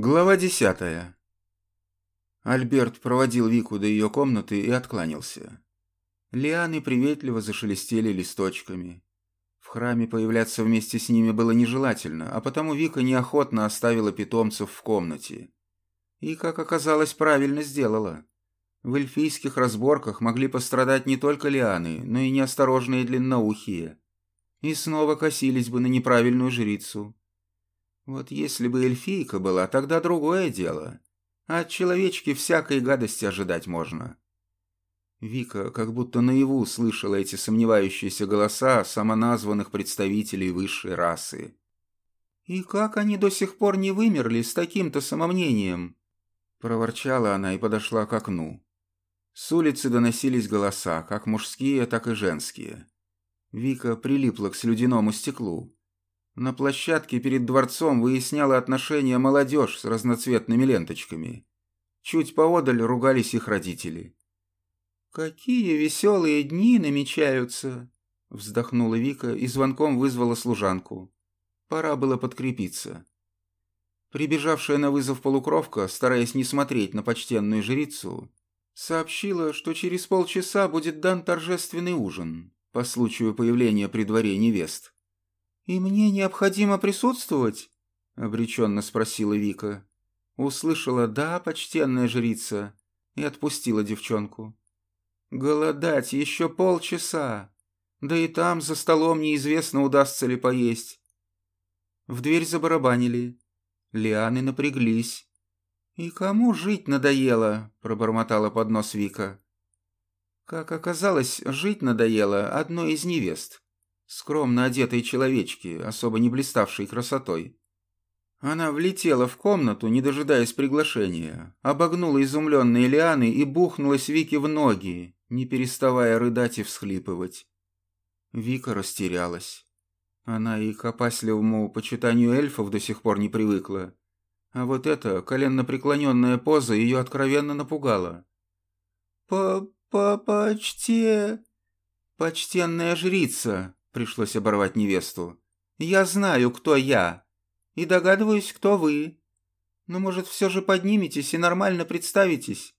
Глава десятая. Альберт проводил Вику до ее комнаты и откланялся. Лианы приветливо зашелестели листочками. В храме появляться вместе с ними было нежелательно, а потому Вика неохотно оставила питомцев в комнате. И, как оказалось, правильно сделала. В эльфийских разборках могли пострадать не только лианы, но и неосторожные длинноухие. И снова косились бы на неправильную жрицу. Вот если бы эльфийка была, тогда другое дело. А от человечки всякой гадости ожидать можно. Вика как будто наяву слышала эти сомневающиеся голоса самоназванных представителей высшей расы. «И как они до сих пор не вымерли с таким-то самомнением?» Проворчала она и подошла к окну. С улицы доносились голоса, как мужские, так и женские. Вика прилипла к слюдяному стеклу. На площадке перед дворцом выясняла отношения молодежь с разноцветными ленточками. Чуть поодаль ругались их родители. «Какие веселые дни намечаются!» Вздохнула Вика и звонком вызвала служанку. Пора было подкрепиться. Прибежавшая на вызов полукровка, стараясь не смотреть на почтенную жрицу, сообщила, что через полчаса будет дан торжественный ужин по случаю появления при дворе невест. «И мне необходимо присутствовать?» — обреченно спросила Вика. Услышала «да, почтенная жрица» и отпустила девчонку. «Голодать еще полчаса, да и там за столом неизвестно, удастся ли поесть». В дверь забарабанили. Лианы напряглись. «И кому жить надоело?» — пробормотала под нос Вика. Как оказалось, жить надоело одной из невест скромно одетой человечки, особо не блиставшей красотой. Она влетела в комнату, не дожидаясь приглашения, обогнула изумленные лианы и бухнулась Вике в ноги, не переставая рыдать и всхлипывать. Вика растерялась. Она и к опасливому почитанию эльфов до сих пор не привыкла. А вот эта коленно-преклоненная поза ее откровенно напугала. «По-по-почте...» «Почтенная жрица», Пришлось оборвать невесту. «Я знаю, кто я. И догадываюсь, кто вы. Но, может, все же подниметесь и нормально представитесь?»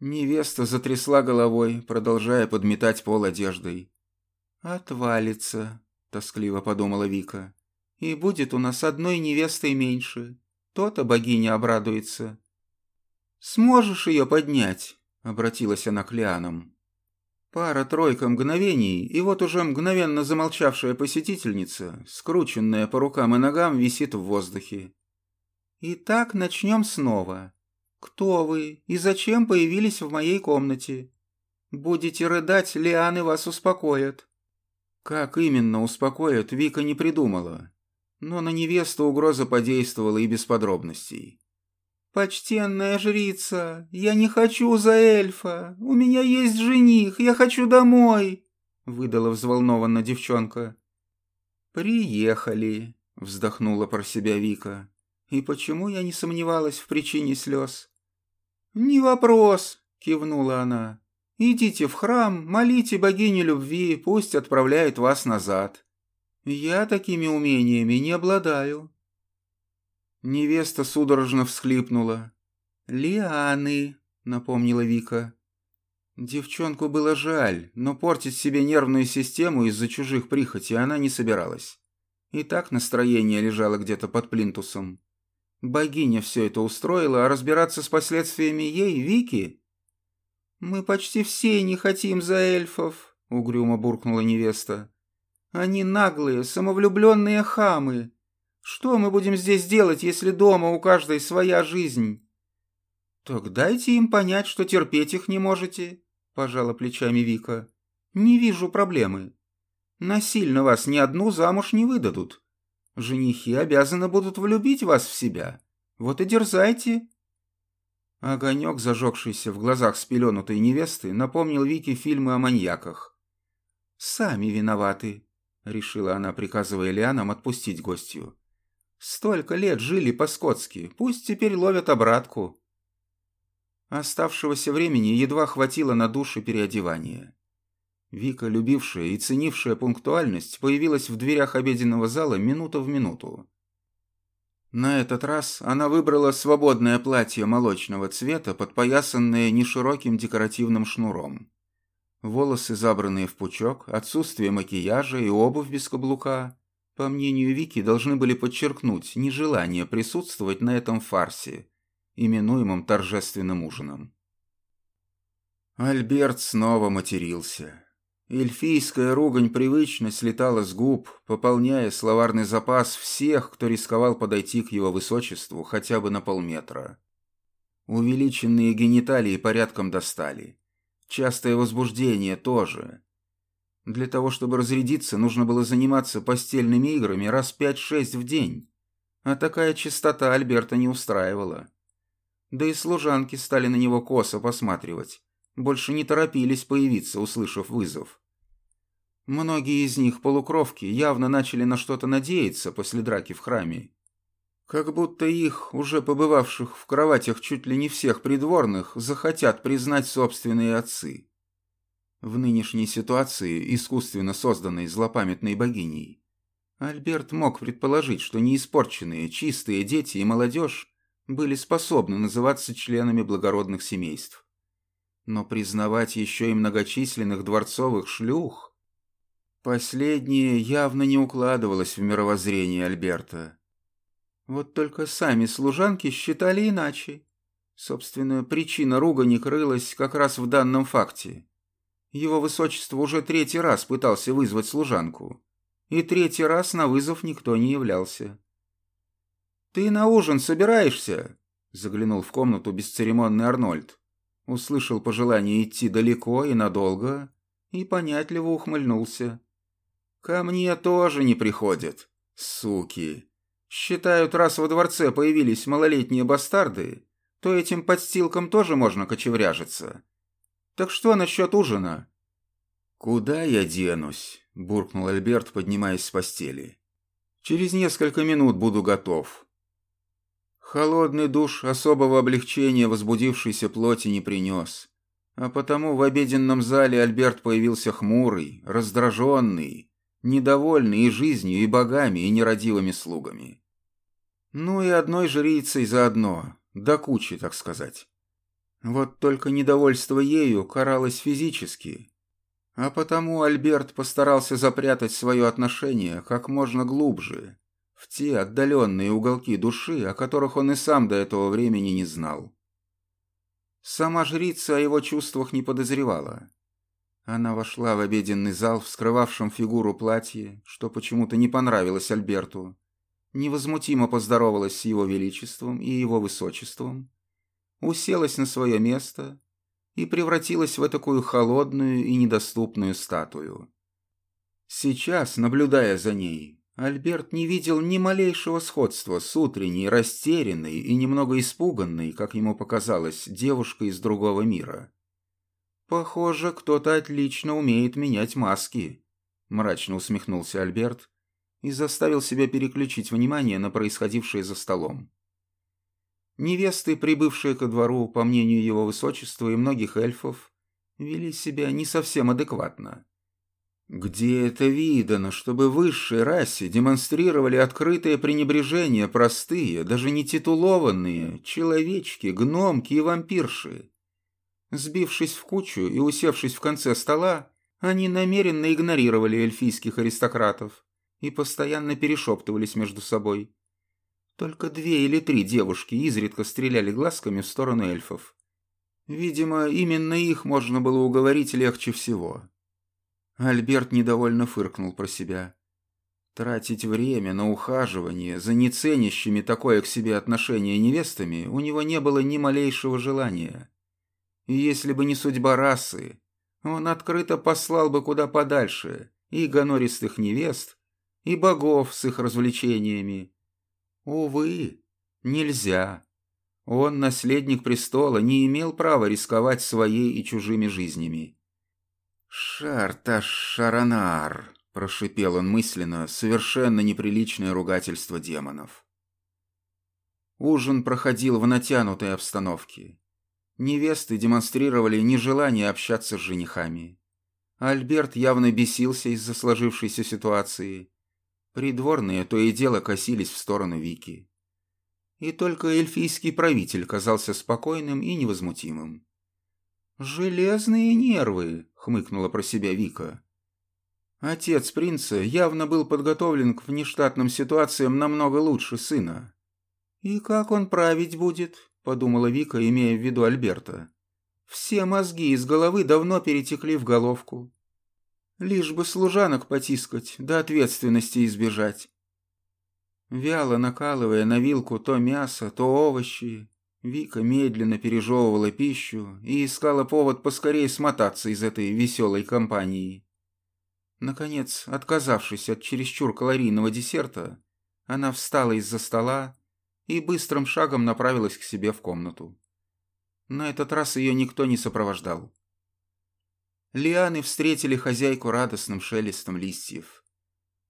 Невеста затрясла головой, продолжая подметать пол одеждой. «Отвалится», — тоскливо подумала Вика. «И будет у нас одной невестой меньше. То-то богиня обрадуется». «Сможешь ее поднять?» — обратилась она к Лианам. Пара-тройка мгновений, и вот уже мгновенно замолчавшая посетительница, скрученная по рукам и ногам, висит в воздухе. Итак, начнем снова. Кто вы и зачем появились в моей комнате? Будете рыдать, лианы вас успокоят. Как именно успокоят, Вика не придумала. Но на невесту угроза подействовала и без подробностей. «Почтенная жрица, я не хочу за эльфа. У меня есть жених, я хочу домой», — выдала взволнованно девчонка. «Приехали», — вздохнула про себя Вика. «И почему я не сомневалась в причине слез?» «Не вопрос», — кивнула она. «Идите в храм, молите богиню любви, пусть отправляет вас назад. Я такими умениями не обладаю. Невеста судорожно всхлипнула. «Лианы», — напомнила Вика. Девчонку было жаль, но портить себе нервную систему из-за чужих прихотей она не собиралась. И так настроение лежало где-то под плинтусом. Богиня все это устроила, а разбираться с последствиями ей, Вики? «Мы почти все не хотим за эльфов», — угрюмо буркнула невеста. «Они наглые, самовлюбленные хамы. Что мы будем здесь делать, если дома у каждой своя жизнь? Так дайте им понять, что терпеть их не можете, пожала плечами Вика. Не вижу проблемы. Насильно вас ни одну замуж не выдадут. Женихи обязаны будут влюбить вас в себя. Вот и дерзайте. Огонек, зажегшийся в глазах спеленутой невесты, напомнил Вике фильмы о маньяках. «Сами виноваты», — решила она, приказывая Лианам отпустить гостью. Столько лет жили по-скотски, пусть теперь ловят обратку. Оставшегося времени едва хватило на душ и переодевание. Вика, любившая и ценившая пунктуальность, появилась в дверях обеденного зала минута в минуту. На этот раз она выбрала свободное платье молочного цвета, подпоясанное нешироким декоративным шнуром. Волосы забранные в пучок, отсутствие макияжа и обувь без каблука, по мнению Вики, должны были подчеркнуть нежелание присутствовать на этом фарсе, именуемом торжественным ужином. Альберт снова матерился. Эльфийская ругань привычно слетала с губ, пополняя словарный запас всех, кто рисковал подойти к его высочеству хотя бы на полметра. Увеличенные гениталии порядком достали. Частое возбуждение тоже. Для того, чтобы разрядиться, нужно было заниматься постельными играми раз пять-шесть в день. А такая чистота Альберта не устраивала. Да и служанки стали на него косо посматривать. Больше не торопились появиться, услышав вызов. Многие из них, полукровки, явно начали на что-то надеяться после драки в храме. Как будто их, уже побывавших в кроватях чуть ли не всех придворных, захотят признать собственные отцы. В нынешней ситуации, искусственно созданной злопамятной богиней, Альберт мог предположить, что неиспорченные, чистые дети и молодежь были способны называться членами благородных семейств. Но признавать еще и многочисленных дворцовых шлюх – Последнее явно не укладывалось в мировоззрение Альберта. Вот только сами служанки считали иначе. Собственно, причина ругани крылась как раз в данном факте. Его высочество уже третий раз пытался вызвать служанку, и третий раз на вызов никто не являлся. «Ты на ужин собираешься?» — заглянул в комнату бесцеремонный Арнольд. Услышал пожелание идти далеко и надолго, и понятливо ухмыльнулся. Ко мне тоже не приходят, суки. Считают, раз во дворце появились малолетние бастарды, то этим подстилкам тоже можно кочевряжиться. Так что насчет ужина?» «Куда я денусь?» – буркнул Альберт, поднимаясь с постели. «Через несколько минут буду готов». Холодный душ особого облегчения возбудившейся плоти не принес, а потому в обеденном зале Альберт появился хмурый, раздраженный, недовольный и жизнью, и богами, и нерадивыми слугами. Ну и одной жрицей заодно, до кучи, так сказать. Вот только недовольство ею каралось физически, а потому Альберт постарался запрятать свое отношение как можно глубже, в те отдаленные уголки души, о которых он и сам до этого времени не знал. Сама жрица о его чувствах не подозревала. Она вошла в обеденный зал в скрывавшем фигуру платье, что почему-то не понравилось Альберту. Невозмутимо поздоровалась с его величеством и его высочеством, уселась на свое место и превратилась в такую холодную и недоступную статую. Сейчас, наблюдая за ней, Альберт не видел ни малейшего сходства с утренней, растерянной и немного испуганной, как ему показалось, девушкой из другого мира. «Похоже, кто-то отлично умеет менять маски», – мрачно усмехнулся Альберт и заставил себя переключить внимание на происходившее за столом. Невесты, прибывшие ко двору, по мнению его высочества и многих эльфов, вели себя не совсем адекватно. Где это видано, чтобы высшей расе демонстрировали открытое пренебрежение простые, даже не титулованные, человечки, гномки и вампирши? Сбившись в кучу и усевшись в конце стола, они намеренно игнорировали эльфийских аристократов и постоянно перешептывались между собой. Только две или три девушки изредка стреляли глазками в сторону эльфов. Видимо, именно их можно было уговорить легче всего. Альберт недовольно фыркнул про себя. Тратить время на ухаживание за неценящими такое к себе отношение невестами у него не было ни малейшего желания. И если бы не судьба расы, он открыто послал бы куда подальше и гонористых невест, и богов с их развлечениями. Увы, нельзя. Он, наследник престола, не имел права рисковать своей и чужими жизнями. «Шарташ-шаранар», — прошипел он мысленно, совершенно неприличное ругательство демонов. Ужин проходил в натянутой обстановке. Невесты демонстрировали нежелание общаться с женихами. Альберт явно бесился из-за сложившейся ситуации. Придворные то и дело косились в сторону Вики. И только эльфийский правитель казался спокойным и невозмутимым. «Железные нервы», — хмыкнула про себя Вика. Отец принца явно был подготовлен к внештатным ситуациям намного лучше сына. «И как он править будет?» — подумала Вика, имея в виду Альберта. «Все мозги из головы давно перетекли в головку. Лишь бы служанок потискать, да ответственности избежать». Вяло накалывая на вилку то мясо, то овощи, Вика медленно пережевывала пищу и искала повод поскорее смотаться из этой веселой компании. Наконец, отказавшись от чересчур калорийного десерта, она встала из-за стола и быстрым шагом направилась к себе в комнату. На этот раз ее никто не сопровождал. Лианы встретили хозяйку радостным шелестом листьев.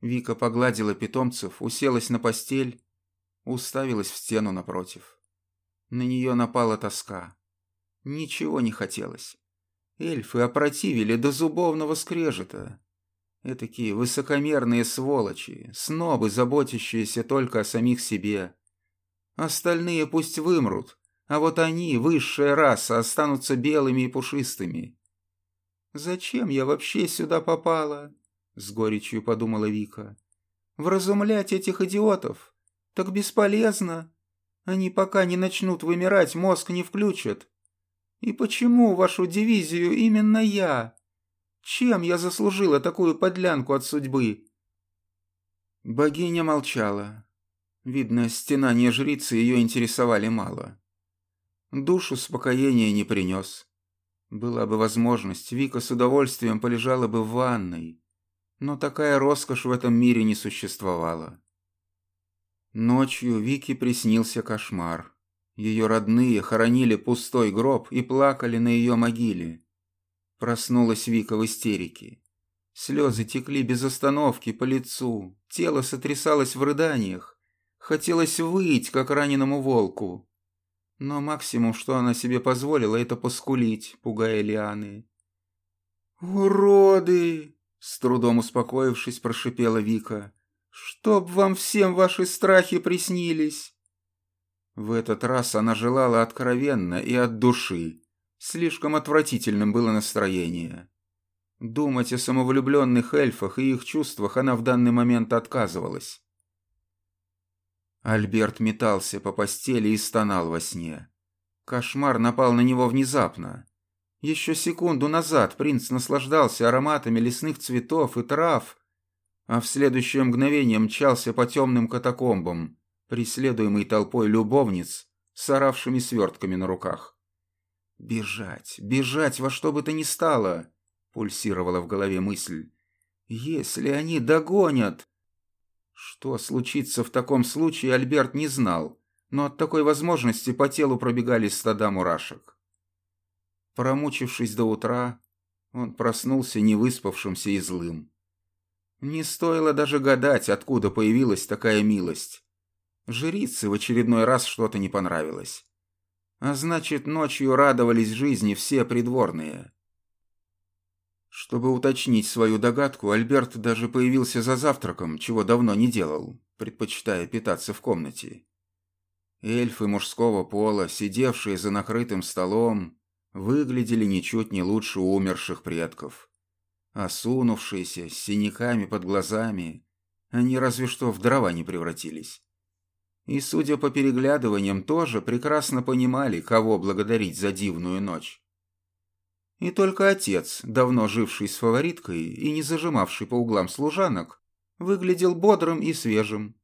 Вика погладила питомцев, уселась на постель, уставилась в стену напротив. На нее напала тоска. Ничего не хотелось. Эльфы опротивили до зубовного скрежета. Этакие высокомерные сволочи, снобы, заботящиеся только о самих себе. Остальные пусть вымрут, а вот они, высшая раса, останутся белыми и пушистыми. «Зачем я вообще сюда попала?» — с горечью подумала Вика. «Вразумлять этих идиотов? Так бесполезно. Они пока не начнут вымирать, мозг не включат. И почему вашу дивизию именно я?» Чем я заслужила такую подлянку от судьбы?» Богиня молчала. Видно, стенания жрицы ее интересовали мало. Душ успокоения не принес. Была бы возможность, Вика с удовольствием полежала бы в ванной. Но такая роскошь в этом мире не существовала. Ночью Вике приснился кошмар. Ее родные хоронили пустой гроб и плакали на ее могиле. Проснулась Вика в истерике. Слезы текли без остановки по лицу, тело сотрясалось в рыданиях. Хотелось выть, как раненому волку. Но максимум, что она себе позволила, это поскулить, пугая Лианы. «Уроды!» — с трудом успокоившись, прошипела Вика. «Чтоб вам всем ваши страхи приснились!» В этот раз она желала откровенно и от души. Слишком отвратительным было настроение. Думать о самовлюбленных эльфах и их чувствах она в данный момент отказывалась. Альберт метался по постели и стонал во сне. Кошмар напал на него внезапно. Еще секунду назад принц наслаждался ароматами лесных цветов и трав, а в следующее мгновение мчался по темным катакомбам, преследуемый толпой любовниц с оравшими свертками на руках. «Бежать, бежать во что бы то ни стало!» — пульсировала в голове мысль. «Если они догонят...» Что случится в таком случае, Альберт не знал, но от такой возможности по телу пробегали стада мурашек. Промучившись до утра, он проснулся невыспавшимся и злым. Не стоило даже гадать, откуда появилась такая милость. Жрице в очередной раз что-то не понравилось. А значит, ночью радовались жизни все придворные. Чтобы уточнить свою догадку, Альберт даже появился за завтраком, чего давно не делал, предпочитая питаться в комнате. Эльфы мужского пола, сидевшие за накрытым столом, выглядели ничуть не лучше умерших предков. Осунувшиеся, с синяками под глазами, они разве что в дрова не превратились и, судя по переглядываниям, тоже прекрасно понимали, кого благодарить за дивную ночь. И только отец, давно живший с фавориткой и не зажимавший по углам служанок, выглядел бодрым и свежим.